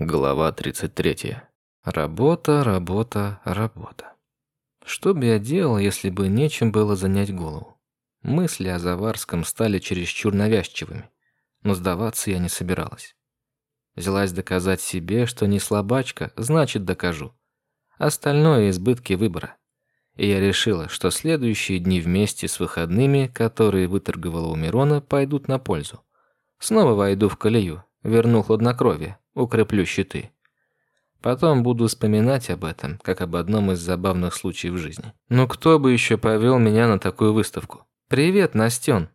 Глава 33. Работа, работа, работа. Что бы я делал, если бы нечем было занять голову? Мысли о Заварском стали чересчур навязчивыми, но сдаваться я не собиралась. Взялась доказать себе, что не слабачка, значит докажу. Остальное избытки выбора. И я решила, что следующие дни вместе с выходными, которые выторговала у Мирона, пойдут на пользу. Снова войду в колею, верну хладнокровие укреплю щиты. Потом буду вспоминать об этом, как об одном из забавных случаев жизни. Ну кто бы еще повел меня на такую выставку? Привет, Настен,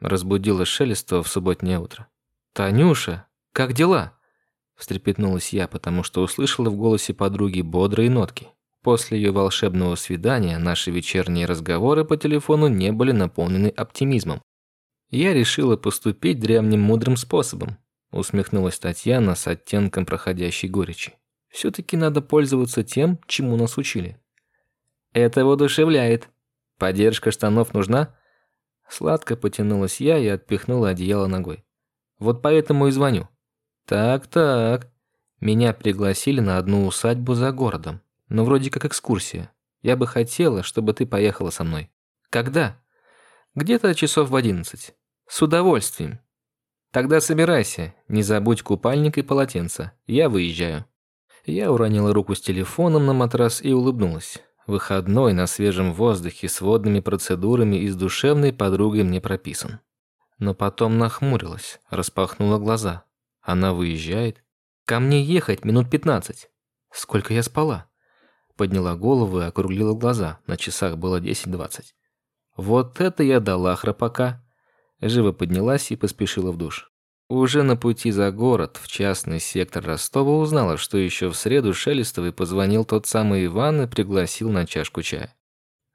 разбудила Шелестова в субботнее утро. Танюша, как дела? встрепетнулась я, потому что услышала в голосе подруги бодрые нотки. После ее волшебного свидания наши вечерние разговоры по телефону не были наполнены оптимизмом. Я решила поступить древним мудрым способом, усмехнулась Татьяна с оттенком проходящей горечи. все таки надо пользоваться тем, чему нас учили. Это воодушевляет. Поддержка штанов нужна? Сладко потянулась я и отпихнула одеяло ногой. Вот поэтому и звоню. Так-так. Меня пригласили на одну усадьбу за городом, но вроде как экскурсия. Я бы хотела, чтобы ты поехала со мной. Когда? Где-то часов в одиннадцать. С удовольствием. Тогда собирайся, не забудь купальник и полотенце. Я выезжаю. Я уронила руку с телефоном на матрас и улыбнулась. Выходной на свежем воздухе с водными процедурами и с душевной подругой мне прописан. Но потом нахмурилась, распахнула глаза. Она выезжает. Ко мне ехать минут пятнадцать. Сколько я спала? Подняла голову и округлила глаза. На часах было десять-двадцать. Вот это я дала храпака. Живо поднялась и поспешила в душ. Уже на пути за город, в частный сектор Ростова, узнала, что еще в среду Шелестовой позвонил тот самый Иван и пригласил на чашку чая.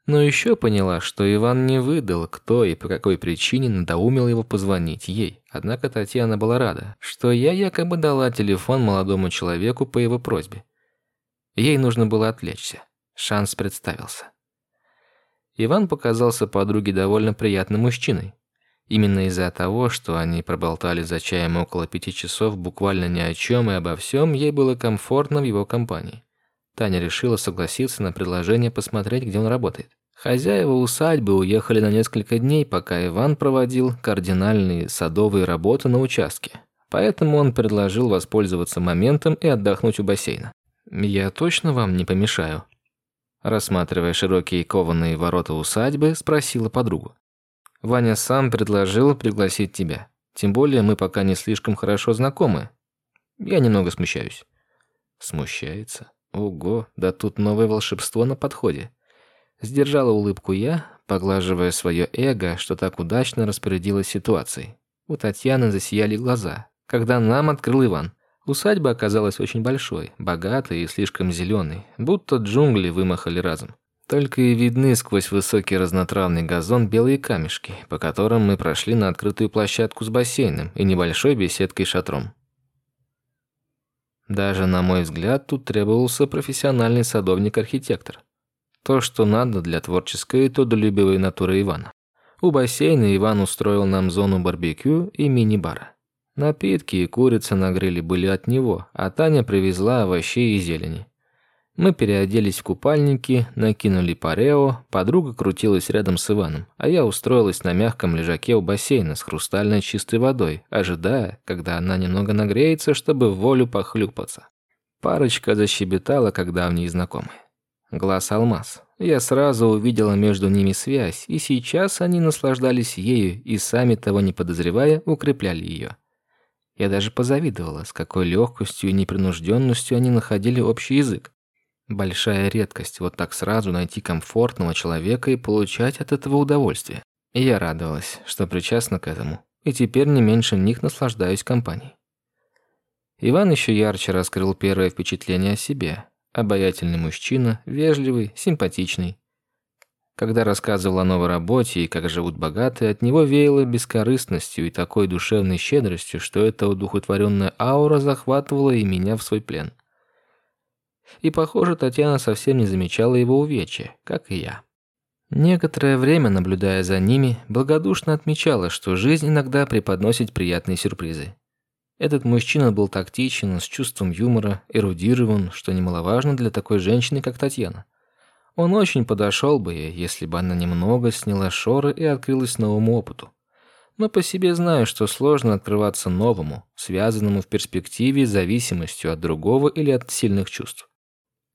Но еще поняла, что Иван не выдал, кто и по какой причине надоумил его позвонить ей. Однако Татьяна была рада, что я якобы дала телефон молодому человеку по его просьбе. Ей нужно было отвлечься. Шанс представился. Иван показался подруге довольно приятным мужчиной. Именно из-за того, что они проболтали за чаем около пяти часов буквально ни о чем и обо всем, ей было комфортно в его компании. Таня решила согласиться на предложение посмотреть, где он работает. Хозяева усадьбы уехали на несколько дней, пока Иван проводил кардинальные садовые работы на участке. Поэтому он предложил воспользоваться моментом и отдохнуть у бассейна. Я точно вам не помешаю. Рассматривая широкие кованые ворота усадьбы, спросила подругу. Ваня сам предложил пригласить тебя. Тем более мы пока не слишком хорошо знакомы. Я немного смущаюсь. Смущается? Ого, да тут новое волшебство на подходе. Сдержала улыбку я, поглаживая свое эго, что так удачно распорядилась ситуацией. У Татьяны засияли глаза, когда нам открыл Иван. Усадьба оказалась очень большой, богатой и слишком зеленой, будто джунгли вымахали разом. Только и видны сквозь высокий разнотравный газон белые камешки, по которым мы прошли на открытую площадку с бассейном и небольшой беседкой-шатром. Даже, на мой взгляд, тут требовался профессиональный садовник-архитектор. То, что надо для творческой и трудолюбивой натуры Ивана. У бассейна Иван устроил нам зону барбекю и мини-бара. Напитки и курица на гриле были от него, а Таня привезла овощей и зелени. Мы переоделись в купальники, накинули парео, подруга крутилась рядом с Иваном, а я устроилась на мягком лежаке у бассейна с хрустальной чистой водой, ожидая, когда она немного нагреется, чтобы в волю похлюпаться. Парочка защебетала, как давние знакомые. Глаз алмаз. Я сразу увидела между ними связь, и сейчас они наслаждались ею и сами того не подозревая укрепляли ее. Я даже позавидовала, с какой легкостью и непринужденностью они находили общий язык. Большая редкость вот так сразу найти комфортного человека и получать от этого удовольствие. И я радовалась, что причастна к этому, и теперь не меньше них наслаждаюсь компанией. Иван еще ярче раскрыл первое впечатление о себе. Обаятельный мужчина, вежливый, симпатичный. Когда рассказывал о новой работе и как живут богатые, от него веяло бескорыстностью и такой душевной щедростью, что эта удухотворенная аура захватывала и меня в свой плен. И, похоже, Татьяна совсем не замечала его увечья, как и я. Некоторое время, наблюдая за ними, благодушно отмечала, что жизнь иногда преподносит приятные сюрпризы. Этот мужчина был тактичен, с чувством юмора, эрудирован, что немаловажно для такой женщины, как Татьяна. Он очень подошел бы ей, если бы она немного сняла шоры и открылась новому опыту. Но по себе знаю, что сложно открываться новому, связанному в перспективе зависимостью от другого или от сильных чувств.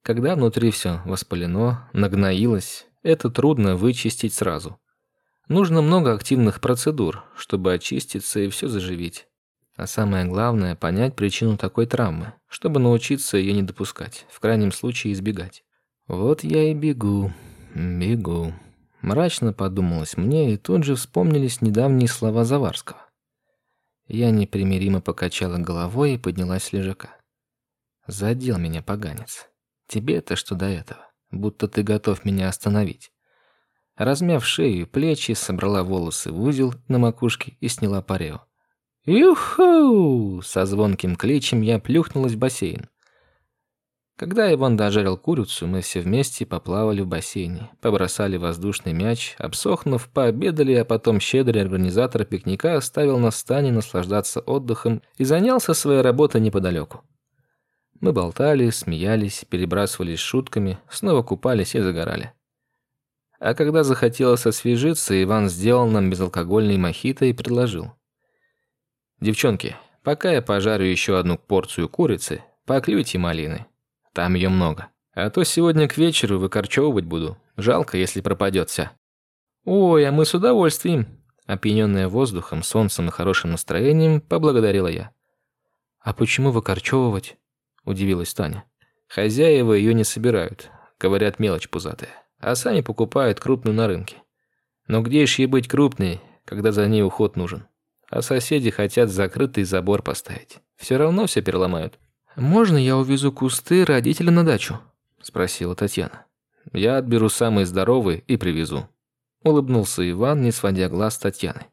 Когда внутри все воспалено, нагноилось, это трудно вычистить сразу. Нужно много активных процедур, чтобы очиститься и все заживить. А самое главное – понять причину такой травмы, чтобы научиться ее не допускать, в крайнем случае избегать. Вот я и бегу, бегу. Мрачно подумалось мне, и тут же вспомнились недавние слова Заварского. Я непримиримо покачала головой и поднялась с лежака. Задел меня поганец. Тебе-то что до этого? Будто ты готов меня остановить. Размяв шею и плечи, собрала волосы в узел на макушке и сняла парео. «Юху!» Со звонким кличем я плюхнулась в бассейн. Когда Иван дожарил курицу, мы все вместе поплавали в бассейне, побросали воздушный мяч, обсохнув, пообедали, а потом щедрый организатор пикника оставил нас в стане наслаждаться отдыхом и занялся своей работой неподалеку. Мы болтали, смеялись, перебрасывались шутками, снова купались и загорали. А когда захотелось освежиться, Иван сделал нам безалкогольный мохито и предложил. «Девчонки, пока я пожарю еще одну порцию курицы, поклюйте малины. Там ее много. А то сегодня к вечеру выкорчевывать буду. Жалко, если пропадет вся». «Ой, а мы с удовольствием!» Опьяненная воздухом, солнцем и хорошим настроением, поблагодарила я. «А почему выкорчевывать?» – удивилась Таня. «Хозяева ее не собирают. Говорят, мелочь пузатая. А сами покупают крупную на рынке. Но где ж ей быть крупной, когда за ней уход нужен?» а соседи хотят закрытый забор поставить. Все равно все переломают. «Можно я увезу кусты родителя на дачу?» – спросила Татьяна. «Я отберу самые здоровые и привезу». Улыбнулся Иван, не сводя глаз Татьяны.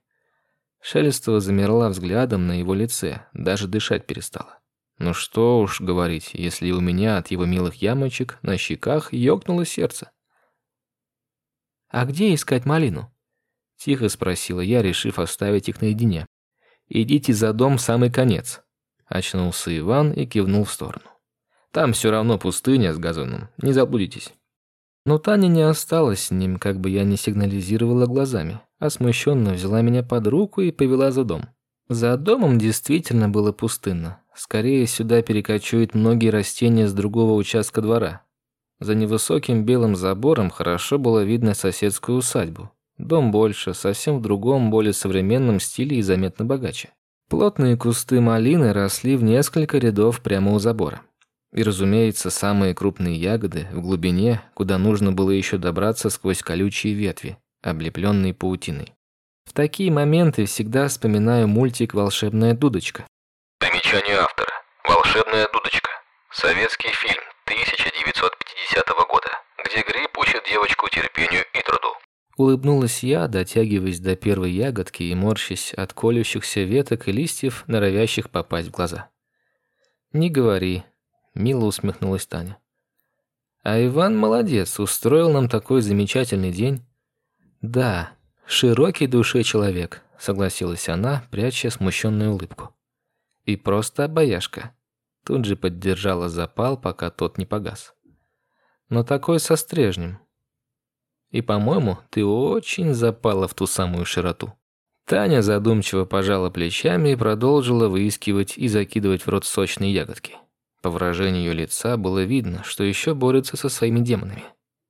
Шелестова замерла взглядом на его лице, даже дышать перестала. Ну что уж говорить, если у меня от его милых ямочек на щеках ёкнуло сердце. «А где искать малину?» Тихо спросила я, решив оставить их наедине. «Идите за дом в самый конец». Очнулся Иван и кивнул в сторону. «Там все равно пустыня с газоном, не заблудитесь». Но Таня не осталась с ним, как бы я не сигнализировала глазами, а смущенно взяла меня под руку и повела за дом. За домом действительно было пустынно. Скорее, сюда перекочуют многие растения с другого участка двора. За невысоким белым забором хорошо было видно соседскую усадьбу, Дом больше, совсем в другом, более современном стиле и заметно богаче. Плотные кусты малины росли в несколько рядов прямо у забора. И, разумеется, самые крупные ягоды в глубине, куда нужно было еще добраться сквозь колючие ветви, облепленные паутиной. В такие моменты всегда вспоминаю мультик «Волшебная дудочка». «Волшебная дудочка». Советский фильм 1950 года, где Гриб учит девочку терпению и труду. Улыбнулась я, дотягиваясь до первой ягодки и морщась от колющихся веток и листьев, норовящих попасть в глаза. «Не говори», — мило усмехнулась Таня. «А Иван молодец, устроил нам такой замечательный день». «Да, широкий душе человек», — согласилась она, пряча смущенную улыбку. «И просто обаяшка». Тут же поддержала запал, пока тот не погас. «Но такой со стрежнем, и, по-моему, ты очень запала в ту самую широту». Таня задумчиво пожала плечами и продолжила выискивать и закидывать в рот сочные ягодки. По выражению ее лица было видно, что еще борется со своими демонами.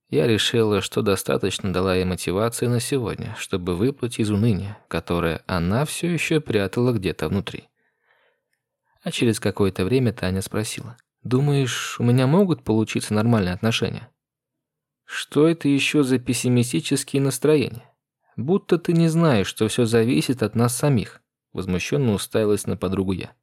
Я решила, что достаточно дала ей мотивации на сегодня, чтобы выплыть из уныния, которое она все еще прятала где-то внутри. А через какое-то время Таня спросила. «Думаешь, у меня могут получиться нормальные отношения?» Что это еще за пессимистические настроения? Будто ты не знаешь, что все зависит от нас самих. Возмущенно уставилась на подругу я.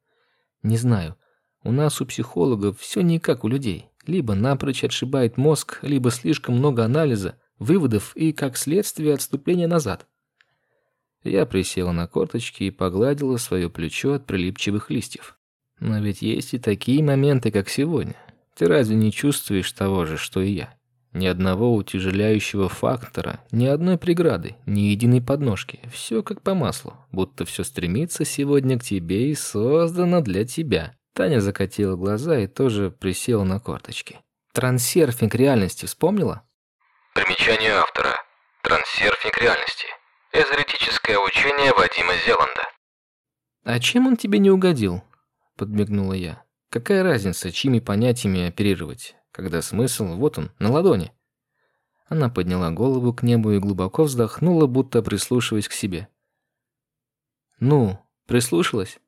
Не знаю. У нас у психологов все не как у людей. Либо напрочь отшибает мозг, либо слишком много анализа, выводов и, как следствие, отступления назад. Я присела на корточки и погладила свое плечо от прилипчивых листьев. Но ведь есть и такие моменты, как сегодня. Ты разве не чувствуешь того же, что и я? Ни одного утяжеляющего фактора, ни одной преграды, ни единой подножки. Все как по маслу, будто все стремится сегодня к тебе и создано для тебя. Таня закатила глаза и тоже присела на корточки. Трансерфинг реальности вспомнила? Примечание автора. Трансерфинг реальности. Эзотерическое учение Вадима Зеланда. А чем он тебе не угодил? Подмигнула я. Какая разница, чьими понятиями оперировать? когда смысл вот он, на ладони. Она подняла голову к небу и глубоко вздохнула, будто прислушиваясь к себе. «Ну, прислушалась?»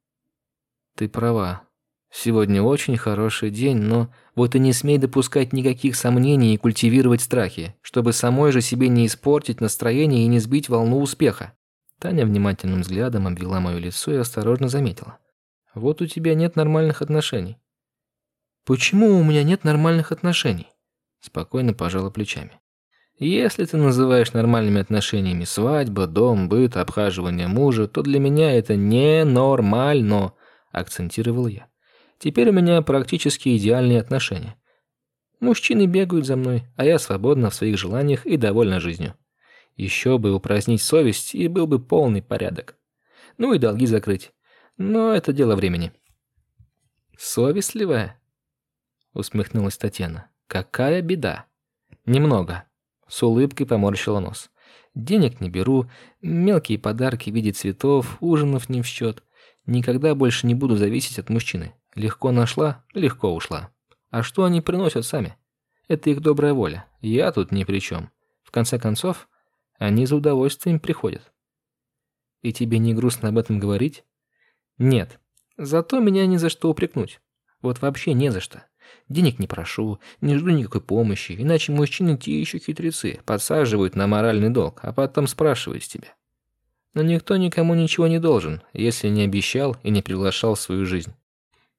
«Ты права. Сегодня очень хороший день, но вот и не смей допускать никаких сомнений и культивировать страхи, чтобы самой же себе не испортить настроение и не сбить волну успеха». Таня внимательным взглядом обвела мое лицо и осторожно заметила. «Вот у тебя нет нормальных отношений. Почему у меня нет нормальных отношений? Спокойно пожала плечами. Если ты называешь нормальными отношениями свадьба, дом, быт, обхаживание мужа, то для меня это не нормально, акцентировал я. Теперь у меня практически идеальные отношения. Мужчины бегают за мной, а я свободна в своих желаниях и довольна жизнью. Еще бы упразднить совесть, и был бы полный порядок. Ну и долги закрыть. Но это дело времени. Совестливая? усмехнулась Татьяна. Какая беда? Немного. С улыбкой поморщила нос. Денег не беру, мелкие подарки в виде цветов, ужинов не в счет. Никогда больше не буду зависеть от мужчины. Легко нашла, легко ушла. А что они приносят сами? Это их добрая воля. Я тут ни при чем. В конце концов, они за удовольствием приходят. И тебе не грустно об этом говорить? Нет. Зато меня ни за что упрекнуть. Вот вообще не за что. Денег не прошу, не жду никакой помощи, иначе мужчины те еще хитрецы, подсаживают на моральный долг, а потом спрашивают с тебя. Но никто никому ничего не должен, если не обещал и не приглашал в свою жизнь.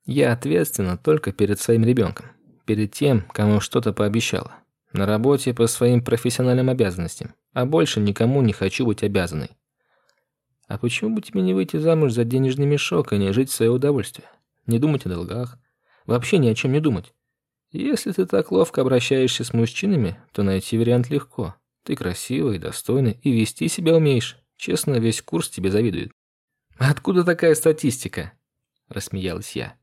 Я ответственна только перед своим ребенком, перед тем, кому что-то пообещала. На работе по своим профессиональным обязанностям, а больше никому не хочу быть обязанной. А почему бы тебе не выйти замуж за денежный мешок и не жить в свое удовольствие? Не думать о долгах, вообще ни о чем не думать. Если ты так ловко обращаешься с мужчинами, то найти вариант легко. Ты красивый, достойный и вести себя умеешь. Честно, весь курс тебе завидует. Откуда такая статистика? рассмеялась я.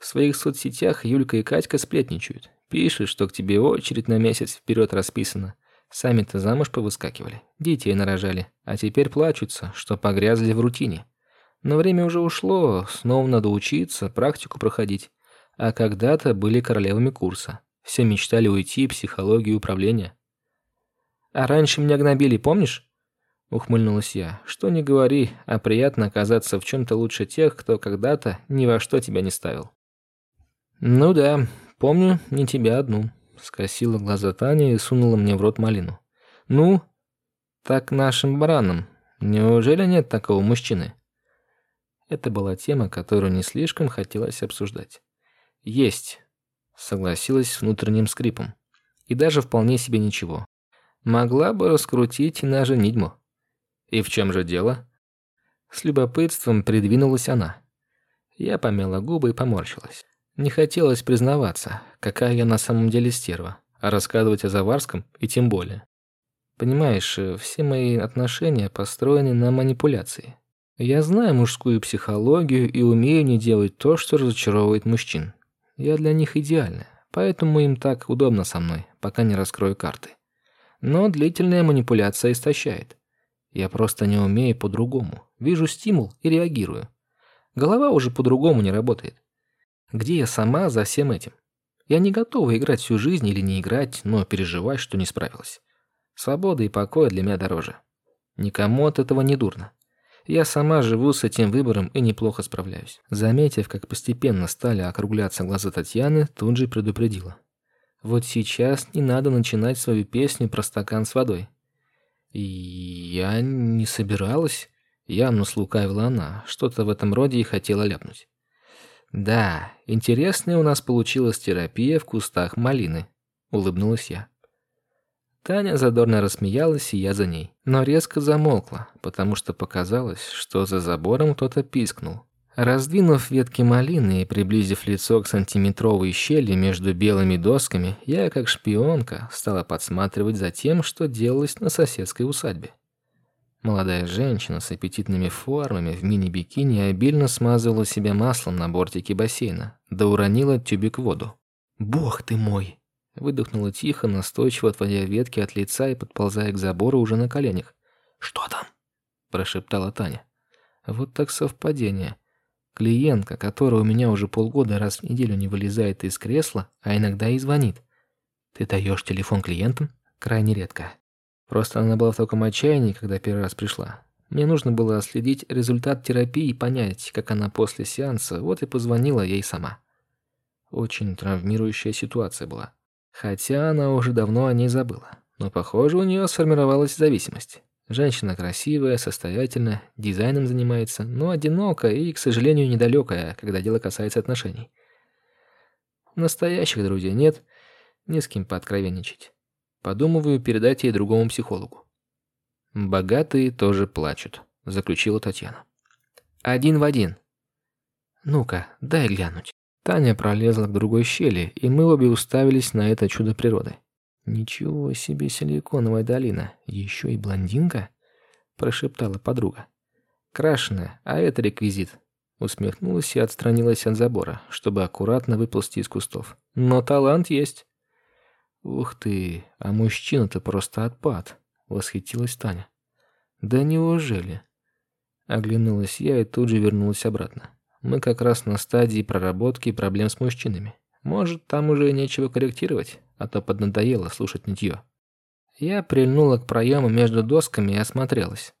В своих соцсетях Юлька и Катька сплетничают. Пишут, что к тебе очередь на месяц вперед расписана. Сами-то замуж повыскакивали, детей нарожали, а теперь плачутся, что погрязли в рутине. Но время уже ушло, снова надо учиться, практику проходить а когда-то были королевами курса. Все мечтали уйти в психологию управления. А раньше меня гнобили, помнишь? Ухмыльнулась я. Что не говори, а приятно оказаться в чем то лучше тех, кто когда-то ни во что тебя не ставил. Ну да, помню, не тебя одну. Скосила глаза Таня и сунула мне в рот малину. Ну, так нашим баранам. Неужели нет такого мужчины? Это была тема, которую не слишком хотелось обсуждать. Есть, согласилась с внутренним скрипом. И даже вполне себе ничего. Могла бы раскрутить и на женитьбу. И в чем же дело? С любопытством придвинулась она. Я помяла губы и поморщилась. Не хотелось признаваться, какая я на самом деле стерва, а рассказывать о Заварском и тем более. Понимаешь, все мои отношения построены на манипуляции. Я знаю мужскую психологию и умею не делать то, что разочаровывает мужчин. Я для них идеальная, поэтому им так удобно со мной, пока не раскрою карты. Но длительная манипуляция истощает. Я просто не умею по-другому. Вижу стимул и реагирую. Голова уже по-другому не работает. Где я сама за всем этим? Я не готова играть всю жизнь или не играть, но переживать, что не справилась. Свобода и покой для меня дороже. Никому от этого не дурно. Я сама живу с этим выбором и неплохо справляюсь. Заметив, как постепенно стали округляться глаза Татьяны, тут же предупредила. Вот сейчас не надо начинать свою песню про стакан с водой. И я не собиралась, явно слукавила она, что-то в этом роде и хотела ляпнуть. Да, интересная у нас получилась терапия в кустах малины, улыбнулась я. Таня задорно рассмеялась, и я за ней. Но резко замолкла, потому что показалось, что за забором кто-то пискнул. Раздвинув ветки малины и приблизив лицо к сантиметровой щели между белыми досками, я, как шпионка, стала подсматривать за тем, что делалось на соседской усадьбе. Молодая женщина с аппетитными формами в мини-бикини обильно смазывала себя маслом на бортике бассейна, да уронила тюбик в воду. «Бог ты мой!» Выдохнула тихо, настойчиво отводя ветки от лица и подползая к забору уже на коленях. «Что там?» – прошептала Таня. «Вот так совпадение. Клиентка, которая у меня уже полгода раз в неделю не вылезает из кресла, а иногда и звонит. Ты даешь телефон клиентам? Крайне редко. Просто она была в таком отчаянии, когда первый раз пришла. Мне нужно было следить результат терапии и понять, как она после сеанса, вот и позвонила ей сама. Очень травмирующая ситуация была. Хотя она уже давно о ней забыла. Но, похоже, у нее сформировалась зависимость. Женщина красивая, состоятельная, дизайном занимается, но одинокая и, к сожалению, недалекая, когда дело касается отношений. Настоящих друзей нет, не с кем пооткровенничать. Подумываю передать ей другому психологу. Богатые тоже плачут, заключила Татьяна. Один в один. Ну-ка, дай глянуть. Таня пролезла к другой щели, и мы обе уставились на это чудо природы. «Ничего себе силиконовая долина, еще и блондинка?» – прошептала подруга. «Крашеная, а это реквизит». Усмехнулась и отстранилась от забора, чтобы аккуратно выползти из кустов. «Но талант есть». «Ух ты, а мужчина-то просто отпад», – восхитилась Таня. «Да неужели?» Оглянулась я и тут же вернулась обратно. Мы как раз на стадии проработки проблем с мужчинами. Может, там уже нечего корректировать, а то поднадоело слушать нытье. Я прильнула к проему между досками и осмотрелась.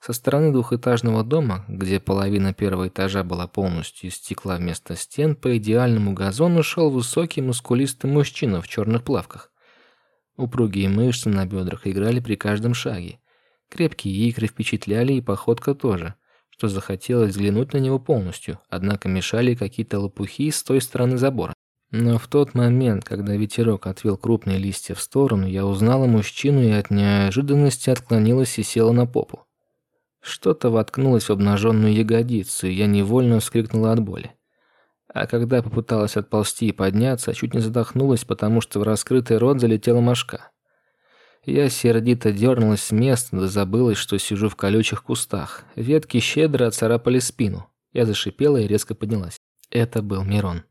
Со стороны двухэтажного дома, где половина первого этажа была полностью из стекла вместо стен, по идеальному газону шел высокий мускулистый мужчина в черных плавках. Упругие мышцы на бедрах играли при каждом шаге. Крепкие икры впечатляли и походка тоже, что захотелось взглянуть на него полностью, однако мешали какие-то лопухи с той стороны забора. Но в тот момент, когда ветерок отвел крупные листья в сторону, я узнала мужчину и от неожиданности отклонилась и села на попу. Что-то воткнулось в обнаженную ягодицу, и я невольно вскрикнула от боли. А когда попыталась отползти и подняться, чуть не задохнулась, потому что в раскрытый рот залетела мошка. Я сердито дернулась с места, да забылась, что сижу в колючих кустах. Ветки щедро оцарапали спину. Я зашипела и резко поднялась. Это был Мирон.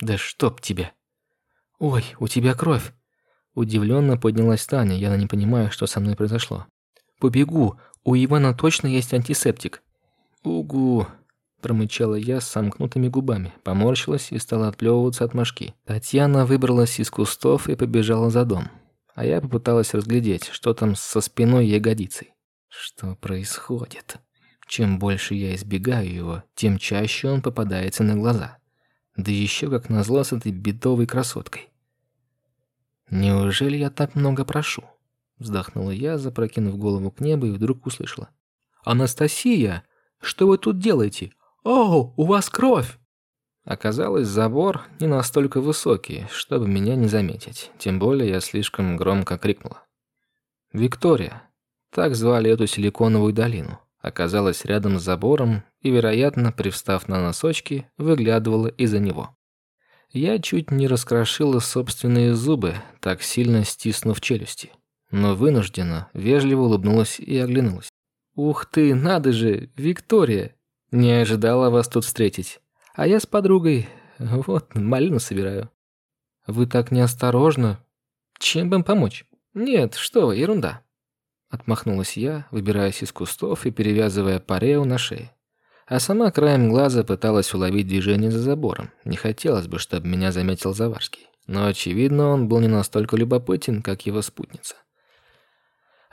Да чтоб тебе. Ой, у тебя кровь. Удивленно поднялась Таня, я не понимаю, что со мной произошло. Побегу, у Ивана точно есть антисептик. Угу, промычала я с сомкнутыми губами, поморщилась и стала отплевываться от мошки. Татьяна выбралась из кустов и побежала за дом. А я попыталась разглядеть, что там со спиной ягодицей. Что происходит? Чем больше я избегаю его, тем чаще он попадается на глаза. Да еще как назло с этой бедовой красоткой. Неужели я так много прошу? Вздохнула я, запрокинув голову к небу и вдруг услышала: Анастасия, что вы тут делаете? О, у вас кровь! Оказалось, забор не настолько высокий, чтобы меня не заметить. Тем более я слишком громко крикнула. Виктория, так звали эту силиконовую долину оказалась рядом с забором и, вероятно, привстав на носочки, выглядывала из-за него. Я чуть не раскрошила собственные зубы, так сильно стиснув челюсти, но вынужденно, вежливо улыбнулась и оглянулась. «Ух ты, надо же, Виктория! Не ожидала вас тут встретить. А я с подругой, вот, малину собираю». «Вы так неосторожно. Чем бы помочь?» «Нет, что ерунда. Отмахнулась я, выбираясь из кустов и перевязывая парео на шее. А сама краем глаза пыталась уловить движение за забором. Не хотелось бы, чтобы меня заметил Заварский. Но, очевидно, он был не настолько любопытен, как его спутница.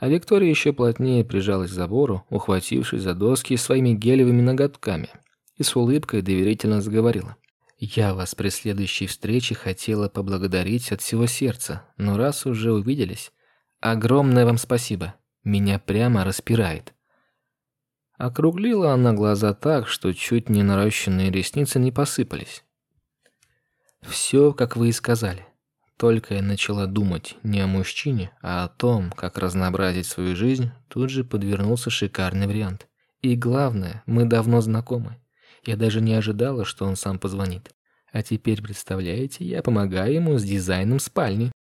А Виктория еще плотнее прижалась к забору, ухватившись за доски своими гелевыми ноготками, и с улыбкой доверительно заговорила. «Я вас при следующей встрече хотела поблагодарить от всего сердца, но раз уже увиделись, огромное вам спасибо. Меня прямо распирает. Округлила она глаза так, что чуть не наращенные ресницы не посыпались. Все, как вы и сказали. Только я начала думать не о мужчине, а о том, как разнообразить свою жизнь, тут же подвернулся шикарный вариант. И главное, мы давно знакомы. Я даже не ожидала, что он сам позвонит. А теперь, представляете, я помогаю ему с дизайном спальни.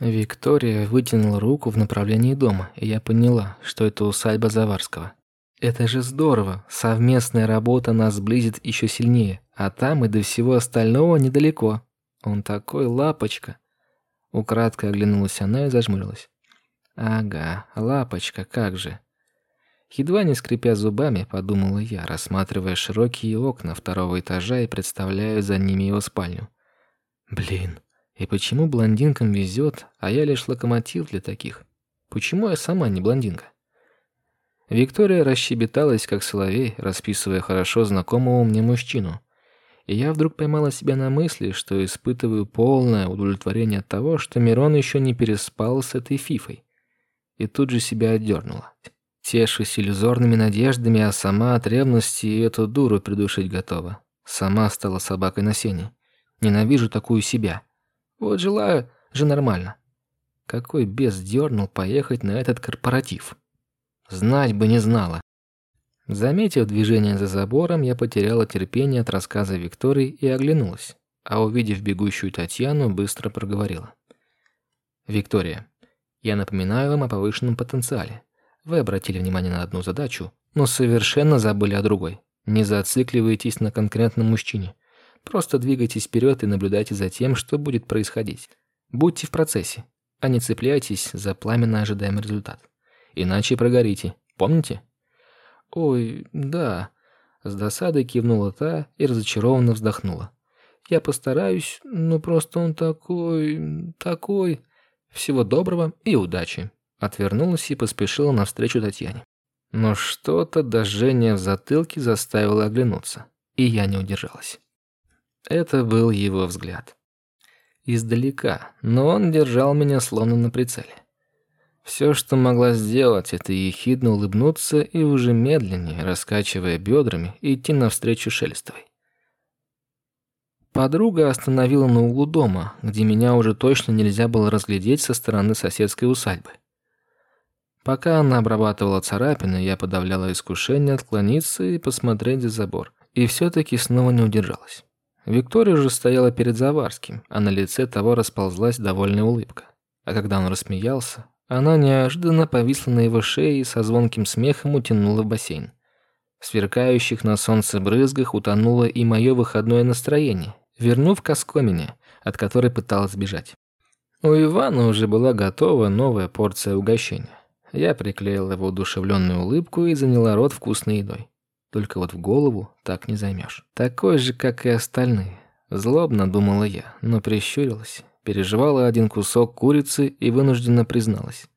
Виктория вытянула руку в направлении дома, и я поняла, что это усадьба Заварского. Это же здорово. Совместная работа нас сблизит еще сильнее, а там и до всего остального недалеко. Он такой лапочка. Украдкой оглянулась она и зажмурилась. Ага, лапочка, как же. Едва не скрипя зубами, подумала я, рассматривая широкие окна второго этажа и представляя за ними его спальню. Блин, и почему блондинкам везет, а я лишь локомотив для таких? Почему я сама не блондинка? Виктория расщебеталась, как соловей, расписывая хорошо знакомого мне мужчину. И я вдруг поймала себя на мысли, что испытываю полное удовлетворение от того, что Мирон еще не переспал с этой фифой. И тут же себя отдернула. Тешусь иллюзорными надеждами, а сама от ревности эту дуру придушить готова. Сама стала собакой на сене. Ненавижу такую себя. Вот желаю же нормально. Какой бес дернул поехать на этот корпоратив? Знать бы не знала. Заметив движение за забором, я потеряла терпение от рассказа Виктории и оглянулась, а увидев бегущую Татьяну, быстро проговорила: "Виктория, я напоминаю вам о повышенном потенциале. Вы обратили внимание на одну задачу, но совершенно забыли о другой. Не зацикливайтесь на конкретном мужчине. Просто двигайтесь вперед и наблюдайте за тем, что будет происходить. Будьте в процессе, а не цепляйтесь за пламенно ожидаемый результат. Иначе прогорите. Помните? Ой, да. С досадой кивнула та и разочарованно вздохнула. Я постараюсь, но просто он такой, такой. Всего доброго и удачи отвернулась и поспешила навстречу Татьяне. Но что-то дожжение в затылке заставило оглянуться, и я не удержалась. Это был его взгляд. Издалека, но он держал меня словно на прицеле. Все, что могла сделать, это ехидно улыбнуться и уже медленнее, раскачивая бедрами, идти навстречу Шелестовой. Подруга остановила на углу дома, где меня уже точно нельзя было разглядеть со стороны соседской усадьбы. Пока она обрабатывала царапины, я подавляла искушение отклониться и посмотреть за забор. И все-таки снова не удержалась. Виктория же стояла перед Заварским, а на лице того расползлась довольная улыбка. А когда он рассмеялся, она неожиданно повисла на его шее и со звонким смехом утянула в бассейн. В сверкающих на солнце брызгах утонуло и мое выходное настроение, вернув к от которой пыталась бежать. У Ивана уже была готова новая порция угощения. Я приклеила его удушевленную улыбку и заняла рот вкусной едой. Только вот в голову так не займешь. Такой же, как и остальные. Злобно думала я, но прищурилась, переживала один кусок курицы и вынужденно призналась.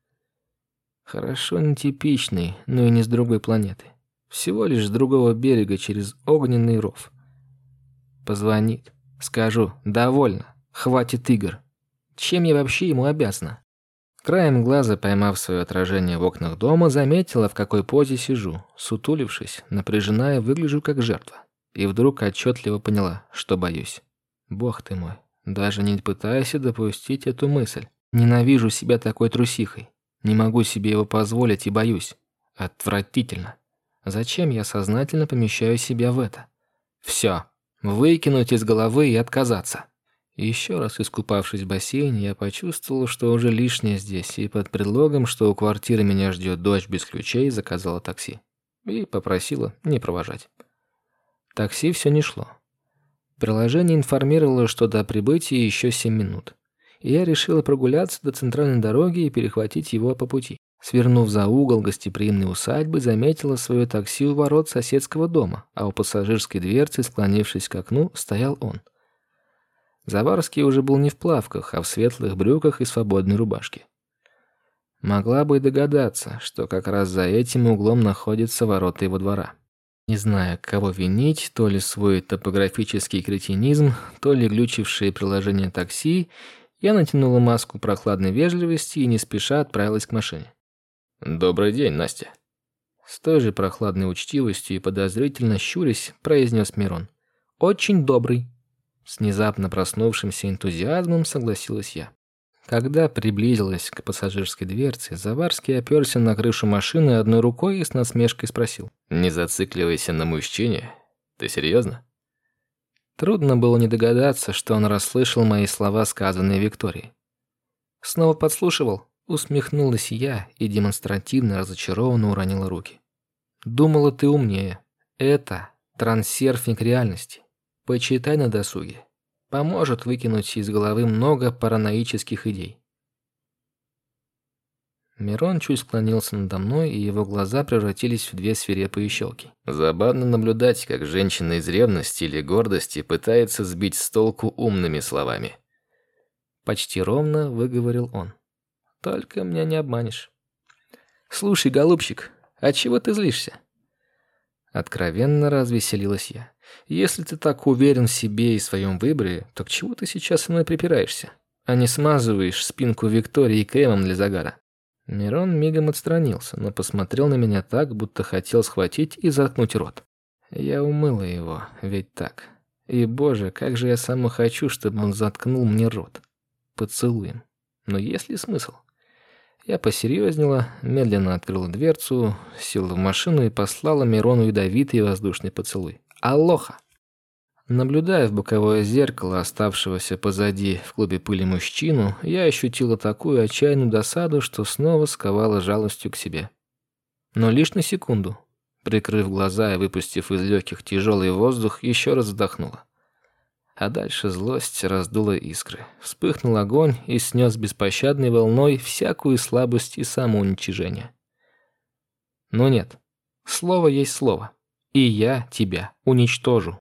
Хорошо нетипичный, но и не с другой планеты. Всего лишь с другого берега через огненный ров. Позвонит. Скажу, довольно, хватит игр. Чем я вообще ему обязана? Краем глаза, поймав свое отражение в окнах дома, заметила, в какой позе сижу, сутулившись, напряженная, выгляжу как жертва. И вдруг отчетливо поняла, что боюсь. Бог ты мой, даже не пытайся допустить эту мысль. Ненавижу себя такой трусихой. Не могу себе его позволить и боюсь. Отвратительно. Зачем я сознательно помещаю себя в это? Все. Выкинуть из головы и отказаться. Еще раз искупавшись в бассейне, я почувствовал, что уже лишнее здесь, и под предлогом, что у квартиры меня ждет дочь без ключей, заказала такси. И попросила не провожать. Такси все не шло. Приложение информировало, что до прибытия еще семь минут. И я решила прогуляться до центральной дороги и перехватить его по пути. Свернув за угол гостеприимной усадьбы, заметила свое такси у ворот соседского дома, а у пассажирской дверцы, склонившись к окну, стоял он – Заварский уже был не в плавках, а в светлых брюках и свободной рубашке. Могла бы и догадаться, что как раз за этим углом находятся ворота его двора. Не зная, кого винить, то ли свой топографический кретинизм, то ли глючившее приложение такси, я натянула маску прохладной вежливости и не спеша отправилась к машине. «Добрый день, Настя!» С той же прохладной учтивостью и подозрительно щурясь, произнес Мирон. «Очень добрый», с внезапно проснувшимся энтузиазмом согласилась я. Когда приблизилась к пассажирской дверце, Заварский оперся на крышу машины одной рукой и с насмешкой спросил: "Не зацикливайся на мужчине. Ты серьезно? Трудно было не догадаться, что он расслышал мои слова, сказанные Викторией. Снова подслушивал, усмехнулась я и демонстративно разочарованно уронила руки. Думала, ты умнее. Это трансерфинг реальности. Почитай на досуге. Поможет выкинуть из головы много параноических идей. Мирон чуть склонился надо мной, и его глаза превратились в две свирепые щелки. Забавно наблюдать, как женщина из ревности или гордости пытается сбить с толку умными словами. Почти ровно выговорил он. Только меня не обманешь. Слушай, голубчик, а чего ты злишься? Откровенно развеселилась я. Если ты так уверен в себе и своем выборе, то к чему ты сейчас со мной припираешься? А не смазываешь спинку Виктории кремом для загара? Мирон мигом отстранился, но посмотрел на меня так, будто хотел схватить и заткнуть рот. Я умыла его, ведь так. И, боже, как же я сама хочу, чтобы он заткнул мне рот. Поцелуем. Но есть ли смысл? Я посерьезнела, медленно открыла дверцу, села в машину и послала Мирону ядовитый воздушный поцелуй. Алоха! Наблюдая в боковое зеркало оставшегося позади в клубе пыли мужчину, я ощутила такую отчаянную досаду, что снова сковала жалостью к себе. Но лишь на секунду, прикрыв глаза и выпустив из легких тяжелый воздух, еще раз вздохнула. А дальше злость раздула искры. Вспыхнул огонь и снес беспощадной волной всякую слабость и самоуничижение. Но нет, слово есть слово, и я тебя уничтожу.